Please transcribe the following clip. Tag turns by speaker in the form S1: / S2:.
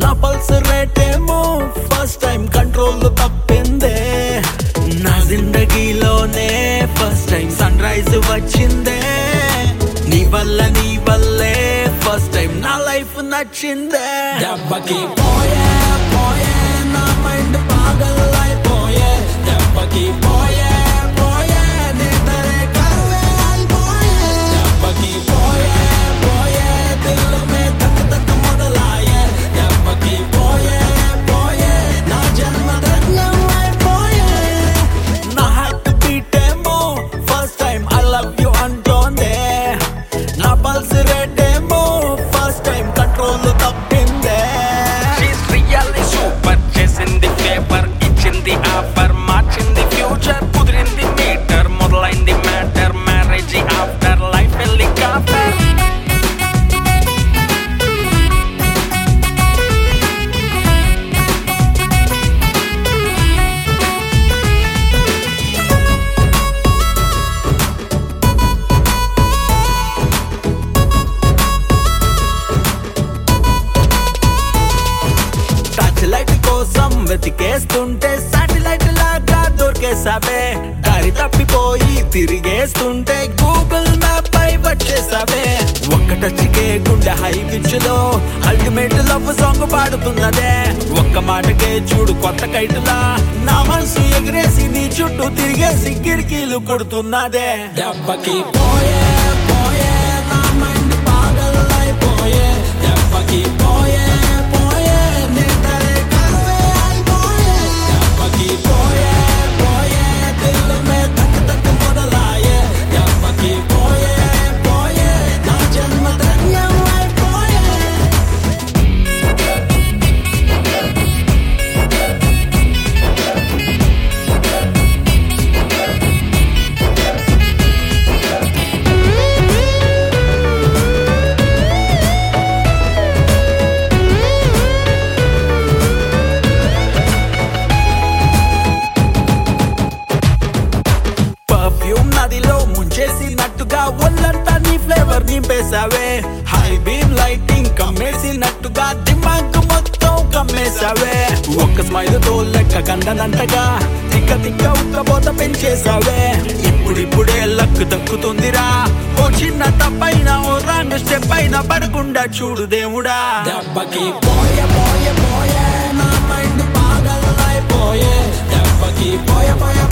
S1: నా పల్స్ రేటేమో first time control తప్పిందే. నా జిందగీలోనే ఫస్ట్ టైం సన్ రైజ్ వచ్చిందే. నీ వల్ల నీ వల్లే ఫస్ట్ టైం నా లైఫ్ నచ్చిందే. దెబ్బకి పోయే బ్రతికేస్తుంటే సాటిలైట్ లాగా దొరికేసావే దారి తప్పిపోయి తిరిగేస్తుంటే గూగుల్ మ్యాప్ పై వచ్చేసావే ఒక్కటచ్చికే గుండె హై పిచ్లో అల్టిమేట్ లవ్ సాంగ్ పాడుతున్నదే. ఒక్క మాటకే చూడు కొత్త కైటులా. నా మనసు ఎగిరేసి నీ చుట్టూ తిరిగేసి కిరికీలు కొడుతున్నదే. దెబ్బకి పోయే పోయే. గా ఒళ్ళంతా నీ ఫ్లేవర్ నింపేసావే హై బీమ్ లైటింగ్ కమ్మేసినట్టుగా దిమాగ్ మొత్తం కమ్మేసావే. ఒక్క స్మైల్తో లెక్క కందనంతగా తిక్క తిక్క ఉక్కబోత పెంచేసావే ఇప్పుడిప్పుడే లక్ దక్కుతుందిరా. ఓ చిన్న తప్పైన ఓ రాంగ్ స్టెప్ అయినా పడకుండా చూడు దేవుడా. దెబ్బకి పోయే పోయే పోయే నా మైండ్ పాగలైపోయే దెబ్బకి పోయే పోయే.